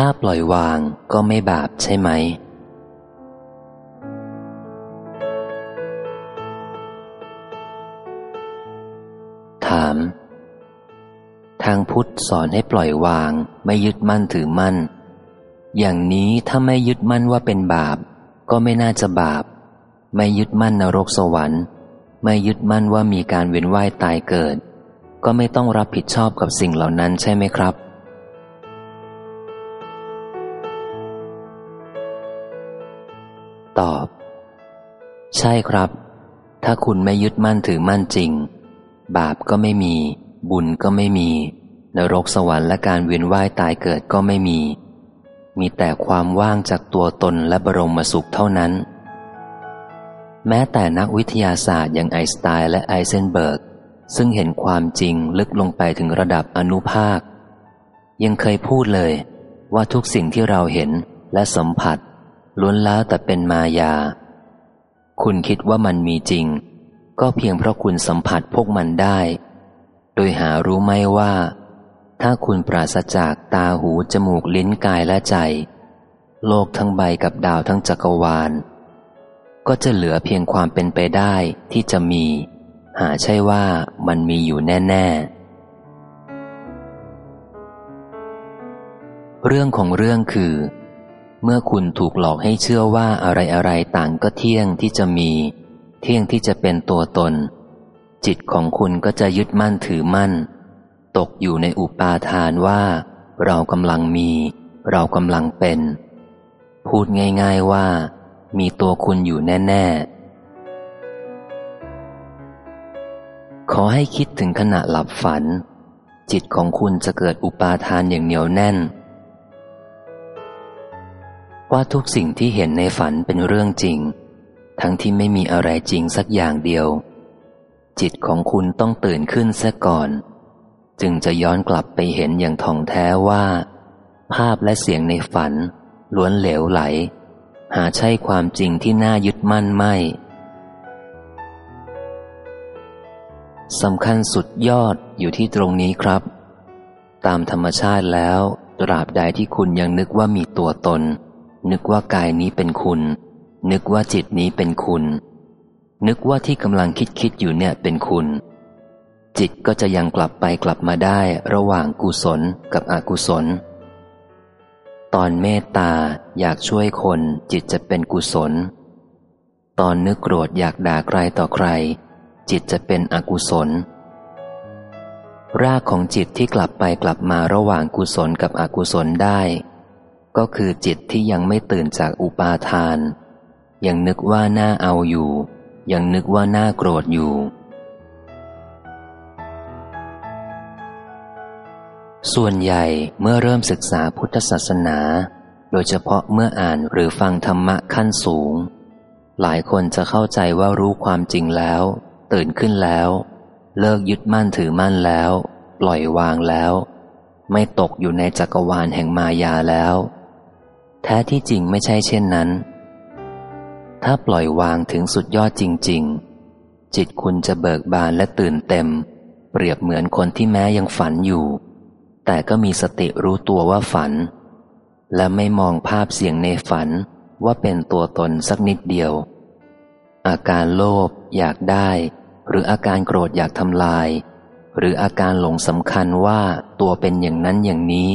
ถ้าปล่อยวางก็ไม่บาปใช่ไหม ถาม ทางพุทธสอนให้ปล่อยวางไม่ยึดมั่นถือมั่น อย่างนี้ถ้าไม่ยึดมั่นว่าเป็นบาป ก็ไม่น่าจะบาป ไม่ยึดมั่นนรกสวรรค์ ไม่ยึดมั่นว่ามีการเวียนว่ายตายเกิด ก็ไม่ต้องรับผิดชอบกับสิ่งเหล่านั้นใช่ไหมครับ ตอบ ใช่ครับ ถ้าคุณไม่ยึดมั่นถือมั่นจริง บาปก็ไม่มี บุญก็ไม่มี นรกสวรรค์และการเวียนว่ายตายเกิดก็ไม่มี มีแต่ความว่างจากตัวตนและบรมสุขเท่านั้น แม้แต่นักวิทยาศาสตร์อย่างไอน์สไตน์และไอเซนเบิร์กซึ่งเห็นความจริงลึกลงไปถึงระดับอนุภาค ยังเคยพูดเลยว่าทุกสิ่งที่เราเห็นและสัมผัส ล้วนแล้วแต่เป็นมายา คุณคิดว่ามันมีจริง ก็เพียงเพราะคุณสัมผัสพวกมันได้ โดยหารู้ไหมว่า ถ้าคุณปราศจากตาหูจมูกลิ้นกายและใจ โลกทั้งใบกับดาวทั้งจักรวาล ก็จะเหลือเพียงความเป็นไปได้ที่จะมี หาใช่ว่ามันมีอยู่แน่ ๆเรื่องของเรื่องคือ เมื่อคุณถูกหลอกให้เชื่อว่าอะไรอะไรต่างก็เที่ยงที่จะมี เที่ยงที่จะเป็นตัวตน จิตของคุณก็จะยึดมั่นถือมั่น ตกอยู่ในอุปาทานว่า เรากำลังมี เรากำลังเป็น พูดง่ายๆว่า มีตัวคุณอยู่แน่ๆ ขอให้คิดถึงขณะหลับฝัน จิตของคุณจะเกิดอุปาทานอย่างเหนียวแน่น ว่าทุกสิ่งที่เห็นในฝันเป็นเรื่องจริง ทั้งที่ไม่มีอะไรจริงสักอย่างเดียว จิตของคุณต้องตื่นขึ้นซะก่อน จึงจะย้อนกลับไปเห็นอย่างท่องแท้ว่า ภาพและเสียงในฝัน ล้วนเหลวไหล หาใช่ความจริงที่น่ายึดมั่นไม่สำคัญสุดยอดอยู่ที่ตรงนี้ครับ ตามธรรมชาติแล้ว ตราบใดที่คุณยังนึกว่ามีตัวตน นึกว่ากายนี้เป็นคุณ นึกว่าจิตนี้เป็นคุณ นึกว่าที่กำลังคิดคิดอยู่เนี่ยเป็นคุณ จิตก็จะยังกลับไปกลับมาได้ระหว่างกุศลกับอกุศล ตอนเมตตาอยากช่วยคนจิตจะเป็นกุศล ตอนนึกโกรธอยากด่าใครต่อใคร จิตจะเป็นอกุศลรากของจิตที่กลับไปกลับมาระหว่างกุศลกับอกุศลได้ ก็คือจิตที่ยังไม่ตื่นจากอุปาทาน ยังนึกว่าน่าเอาอยู่ ยังนึกว่าน่าโกรธอยู่ ส่วนใหญ่เมื่อเริ่มศึกษาพุทธศาสนา โดยเฉพาะเมื่ออ่านหรือฟังธรรมะขั้นสูง หลายคนจะเข้าใจว่ารู้ความจริงแล้ว ตื่นขึ้นแล้ว เลิกยึดมั่นถือมั่นแล้ว ปล่อยวางแล้วไม่ตกอยู่ในจักรวาลแห่งมายาแล้ว แท้ที่จริงไม่ใช่เช่นนั้น ถ้าปล่อยวางถึงสุดยอดจริง ๆ จิตคุณจะเบิกบานและตื่นเต็ม เปรียบเหมือนคนที่แม้ยังฝันอยู่ แต่ก็มีสติรู้ตัวว่าฝัน และไม่มองภาพเสียงในฝันว่าเป็นตัวตนสักนิดเดียว อาการโลภอยากได้ หรืออาการโกรธอยากทำลาย หรืออาการหลงสำคัญว่าตัวเป็นอย่างนั้นอย่างนี้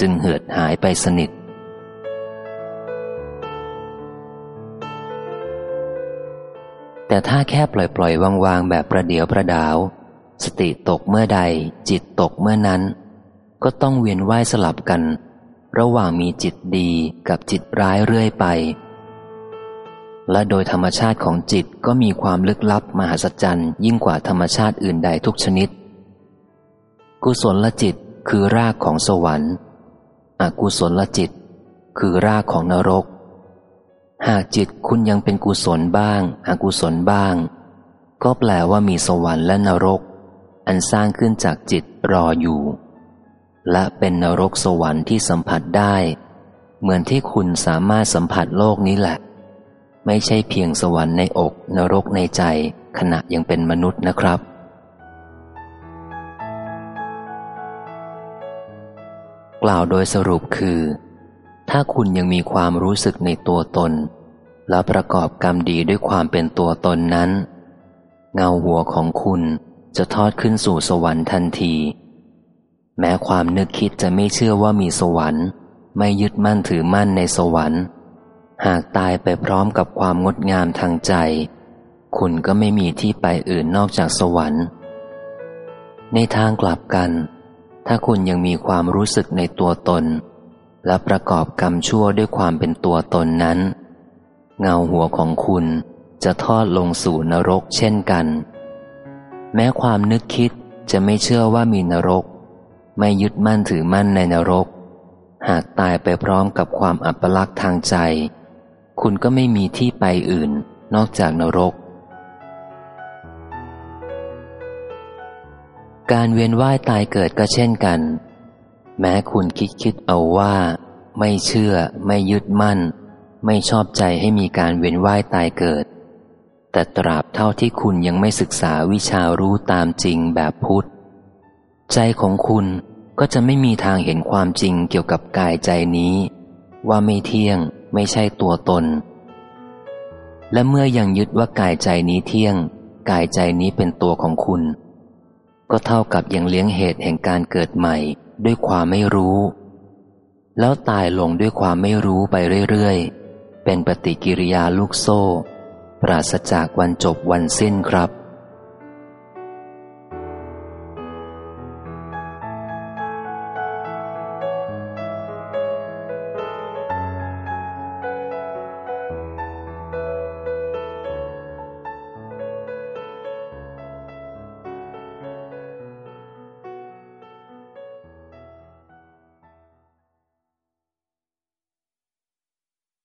จึงเหือดหายไปสนิท แต่ถ้าแค่ปล่อยๆวางๆแบบประเดียวประดาว สติตกเมื่อใด จิตตกเมื่อนั้น ก็ต้องเวียนว่ายสลับกัน ระหว่างมีจิตดีกับจิตร้ายเรื่อยไป และโดยธรรมชาติของจิตก็มีความลึกลับมหัศจรรย์ยิ่งกว่าธรรมชาติอื่นใดทุกชนิด กุศลลจิตคือรากของสวรรค์ อกุศลจิต คือรากของนรก หากจิตคุณยังเป็นกุศลบ้างอกุศลบ้าง ก็แปลว่ามีสวรรค์และนรก อันสร้างขึ้นจากจิตรออยู่ และเป็นนรกสวรรค์ที่สัมผัสได้ เหมือนที่คุณสามารถสัมผัสโลกนี้แหละ ไม่ใช่เพียงสวรรค์ในอกนรกในใจขณะยังเป็นมนุษย์นะครับกล่าวโดยสรุปคือ ถ้าคุณยังมีความรู้สึกในตัวตน แล้วประกอบกรรมดีด้วยความเป็นตัวตนนั้น เงาหัวของคุณจะทอดขึ้นสู่สวรรค์ทันที แม้ความนึกคิดจะไม่เชื่อว่ามีสวรรค์ ไม่ยึดมั่นถือมั่นในสวรรค์ หากตายไปพร้อมกับความงดงามทางใจ คุณก็ไม่มีที่ไปอื่นนอกจากสวรรค์ ในทางกลับกัน ถ้าคุณยังมีความรู้สึกในตัวตน และประกอบกรรมชั่วด้วยความเป็นตัวตนนั้น เงาหัวของคุณจะทอดลงสู่นรกเช่นกัน แม้ความนึกคิดจะไม่เชื่อว่ามีนรก ไม่ยึดมั่นถือมั่นในนรก หากตายไปพร้อมกับความอัปลักษณ์ทางใจ คุณก็ไม่มีที่ไปอื่นนอกจากนรก การเวียนว่ายตายเกิดก็เช่นกัน แม้คุณคิดคิดเอาว่า ไม่เชื่อ ไม่ยึดมั่น ไม่ชอบใจให้มีการเวียนว่ายตายเกิด แต่ตราบเท่าที่คุณยังไม่ศึกษาวิชารู้ตามจริงแบบพุทธ ใจของคุณก็จะไม่มีทางเห็นความจริงเกี่ยวกับกายใจนี้ ว่าไม่เที่ยงไม่ใช่ตัวตน และเมื่อยังยึดว่ากายใจนี้เที่ยง กายใจนี้เป็นตัวของคุณ ก็เท่ากับยังเลี้ยงเหตุแห่งการเกิดใหม่ ด้วยความไม่รู้ แล้วตายลงด้วยความไม่รู้ไปเรื่อยๆ เป็นปฏิกิริยาลูกโซ่ ปราศจากวันจบวันสิ้นครับ